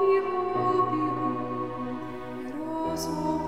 Più, più, roso